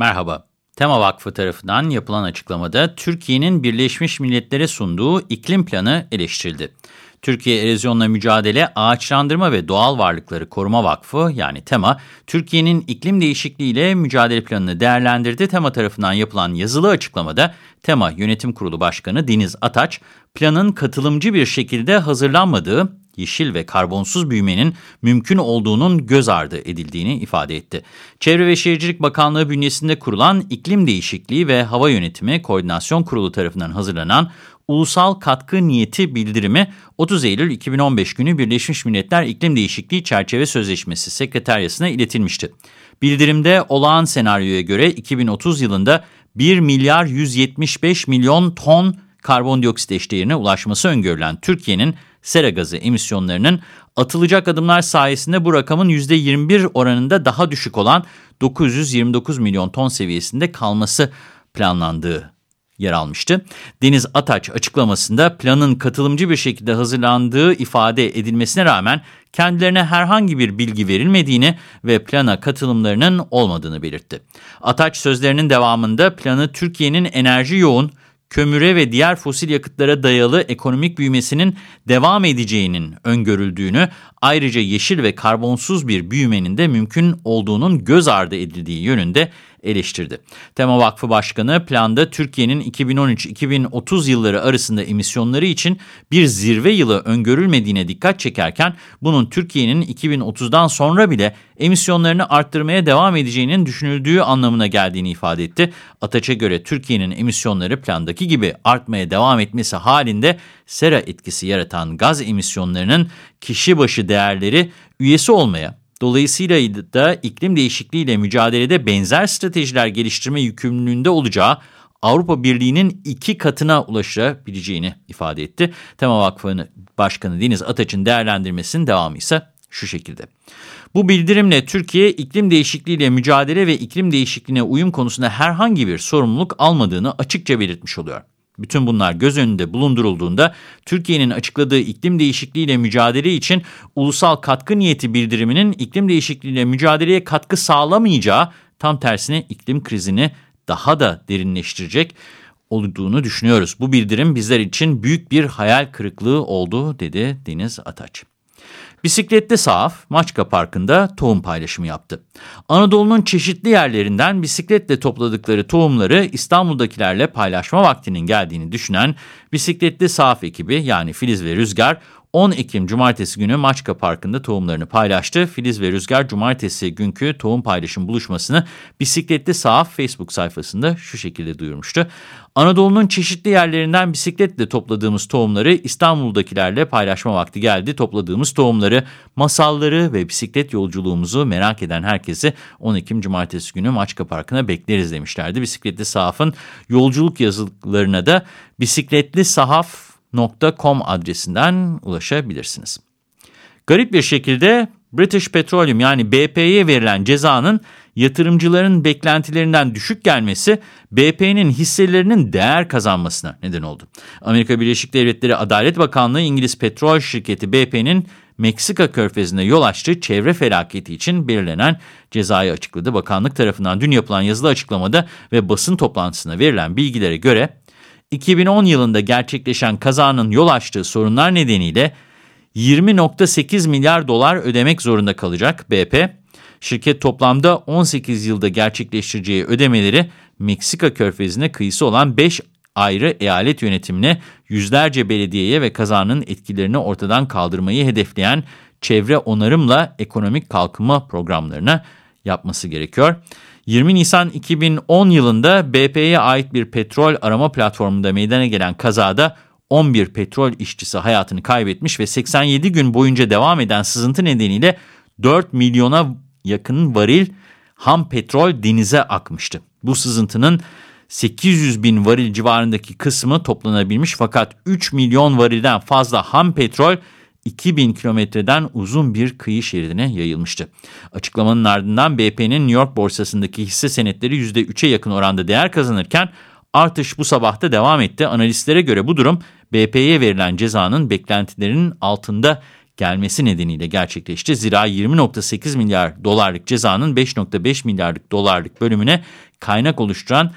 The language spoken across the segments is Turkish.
Merhaba. Tema Vakfı tarafından yapılan açıklamada Türkiye'nin Birleşmiş Milletler'e sunduğu iklim planı eleştirildi. Türkiye Erozyonla Mücadele Ağaçlandırma ve Doğal Varlıkları Koruma Vakfı yani TEMA, Türkiye'nin iklim değişikliğiyle mücadele planını değerlendirdi. TEMA tarafından yapılan yazılı açıklamada TEMA Yönetim Kurulu Başkanı Deniz Ataç, planın katılımcı bir şekilde hazırlanmadığı, yeşil ve karbonsuz büyümenin mümkün olduğunun göz ardı edildiğini ifade etti. Çevre ve Şehircilik Bakanlığı bünyesinde kurulan İklim Değişikliği ve Hava Yönetimi Koordinasyon Kurulu tarafından hazırlanan Ulusal Katkı Niyeti Bildirimi 30 Eylül 2015 günü Birleşmiş Milletler İklim Değişikliği Çerçeve Sözleşmesi Sekreteryası'na iletilmişti. Bildirimde olağan senaryoya göre 2030 yılında 1 milyar 175 milyon ton karbondioksit eşdeğerine ulaşması öngörülen Türkiye'nin sera gazı emisyonlarının atılacak adımlar sayesinde bu rakamın %21 oranında daha düşük olan 929 milyon ton seviyesinde kalması planlandığı yer almıştı. Deniz Ataç açıklamasında planın katılımcı bir şekilde hazırlandığı ifade edilmesine rağmen kendilerine herhangi bir bilgi verilmediğini ve plana katılımlarının olmadığını belirtti. Ataç sözlerinin devamında planı Türkiye'nin enerji yoğun, kömüre ve diğer fosil yakıtlara dayalı ekonomik büyümesinin devam edeceğinin öngörüldüğünü, ayrıca yeşil ve karbonsuz bir büyümenin de mümkün olduğunun göz ardı edildiği yönünde eleştirdi. Tema Vakfı Başkanı planda Türkiye'nin 2013-2030 yılları arasında emisyonları için bir zirve yılı öngörülmediğine dikkat çekerken bunun Türkiye'nin 2030'dan sonra bile emisyonlarını arttırmaya devam edeceğinin düşünüldüğü anlamına geldiğini ifade etti. Ataç'a göre Türkiye'nin emisyonları plandaki gibi artmaya devam etmesi halinde sera etkisi yaratan gaz emisyonlarının kişi başı değerleri üyesi olmaya Dolayısıyla da iklim değişikliğiyle mücadelede benzer stratejiler geliştirme yükümlülüğünde olacağı Avrupa Birliği'nin iki katına ulaşabileceğini ifade etti. Tema Vakfı Başkanı Deniz Ataç'ın değerlendirmesinin devamı ise şu şekilde. Bu bildirimle Türkiye iklim değişikliğiyle mücadele ve iklim değişikliğine uyum konusunda herhangi bir sorumluluk almadığını açıkça belirtmiş oluyor. Bütün bunlar göz önünde bulundurulduğunda Türkiye'nin açıkladığı iklim değişikliğiyle mücadele için ulusal katkı niyeti bildiriminin iklim değişikliğiyle mücadeleye katkı sağlamayacağı tam tersine iklim krizini daha da derinleştirecek olduğunu düşünüyoruz. Bu bildirim bizler için büyük bir hayal kırıklığı oldu dedi Deniz Ataç. Bisikletli Sahaf, Maçka Parkı'nda tohum paylaşımı yaptı. Anadolu'nun çeşitli yerlerinden bisikletle topladıkları tohumları İstanbul'dakilerle paylaşma vaktinin geldiğini düşünen Bisikletli Sahaf ekibi yani Filiz ve Rüzgar 10 Ekim Cumartesi günü Maçka Parkı'nda tohumlarını paylaştı. Filiz ve Rüzgar Cumartesi günkü tohum paylaşım buluşmasını Bisikletli Sahaf Facebook sayfasında şu şekilde duyurmuştu. Anadolu'nun çeşitli yerlerinden bisikletle topladığımız tohumları İstanbul'dakilerle paylaşma vakti geldi. Topladığımız tohumları, masalları ve bisiklet yolculuğumuzu merak eden herkesi 10 Ekim Cumartesi günü Maçka Parkı'na bekleriz demişlerdi. Bisikletli Sahaf'ın yolculuk yazılarına da bisikletli sahaf .com adresinden ulaşabilirsiniz. Garip bir şekilde British Petroleum yani BP'ye verilen cezanın yatırımcıların beklentilerinden düşük gelmesi BP'nin hisselerinin değer kazanmasına neden oldu. Amerika Birleşik Devletleri Adalet Bakanlığı İngiliz petrol şirketi BP'nin Meksika körfezine yol açtığı çevre felaketi için belirlenen cezayı açıkladı. Bakanlık tarafından dün yapılan yazılı açıklamada ve basın toplantısına verilen bilgilere göre 2010 yılında gerçekleşen kazanın yol açtığı sorunlar nedeniyle 20.8 milyar dolar ödemek zorunda kalacak BP. Şirket toplamda 18 yılda gerçekleştireceği ödemeleri Meksika körfezine kıyısı olan 5 ayrı eyalet yönetimine, yüzlerce belediyeye ve kazanın etkilerini ortadan kaldırmayı hedefleyen çevre onarımla ekonomik kalkınma programlarına yapması gerekiyor. 20 Nisan 2010 yılında BP'ye ait bir petrol arama platformunda meydana gelen kazada 11 petrol işçisi hayatını kaybetmiş ve 87 gün boyunca devam eden sızıntı nedeniyle 4 milyona yakın varil ham petrol denize akmıştı. Bu sızıntının 800 bin varil civarındaki kısmı toplanabilmiş fakat 3 milyon varilden fazla ham petrol 2000 kilometreden uzun bir kıyı şeridine yayılmıştı. Açıklamanın ardından BP'nin New York borsasındaki hisse senetleri %3'e yakın oranda değer kazanırken artış bu sabahta devam etti. Analistlere göre bu durum BP'ye verilen cezanın beklentilerinin altında gelmesi nedeniyle gerçekleşti. Zira 20.8 milyar dolarlık cezanın 5.5 milyarlık dolarlık bölümüne kaynak oluşturan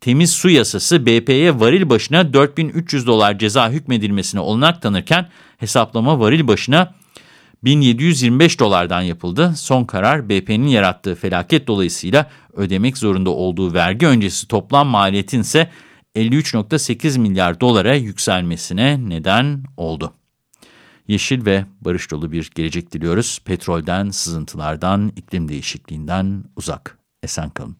temiz su yasası BP'ye varil başına 4300 dolar ceza hükmedilmesine olanak tanırken hesaplama varil başına 1725 dolardan yapıldı. Son karar BP'nin yarattığı felaket dolayısıyla ödemek zorunda olduğu vergi öncesi toplam maliyetin ise 53.8 milyar dolara yükselmesine neden oldu. Yeşil ve barış dolu bir gelecek diliyoruz. Petrolden, sızıntılardan, iklim değişikliğinden uzak. Esen kalın.